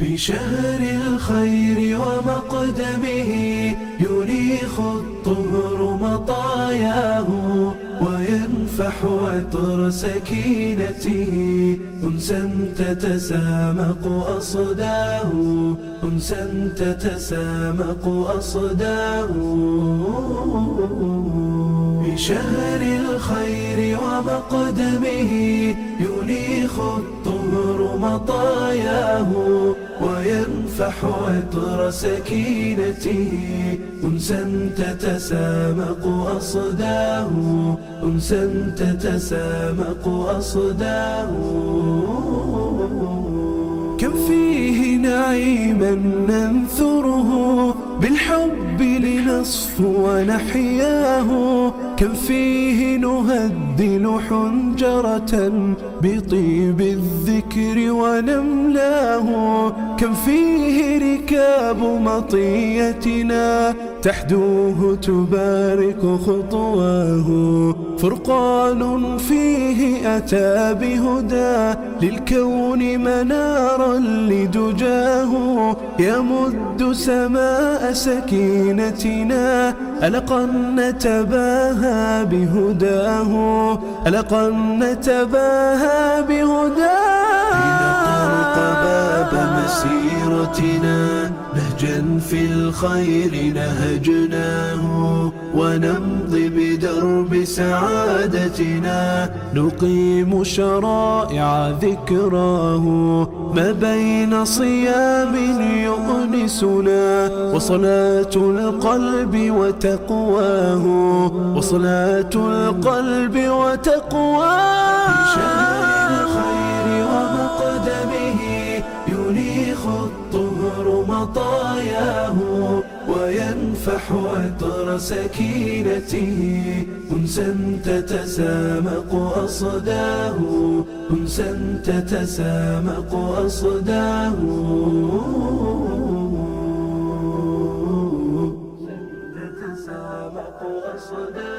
بشهر الخير ومقدمه يريخ الطهر مطاياه وينفح عطر سكينته أنسا تتسامق أصداه أنسا تتسامق أصداه بشهر الخير ومقدمه ينيخ الطهر مطاياه وينفح عطر سكينته أنسا تتسامق أصداه أنسا تتسامق أصداه كم فيه نعيما ننثره بالحب لنصفو ونحياه كم فيه نهدل حنجرة بطيب الذكر ونملاه كم فيه ركاب مطيتنا تحدوه تبارك خطواه. فرقان فيه أتى بهدى للكون منارا لدجاه. يمد سماء سكينتنا ألقا نتباهى بهداه ألقا نتباهى بهداه. لنطرق باب مسيرتنا. نهجا في الخير نهجناه ونمضي بدرب سعادتنا. نقيم شرائع ذكراه. ما بين صيام يؤنسنا وصلاة القلب وتقواه. وصلاة القلب وتقواه. بشهر الخير ومقدمه وينفح عطر سكينته أنسا تتسامق أصداه أنسا تتسامق أصداه. تتسامق أصداه.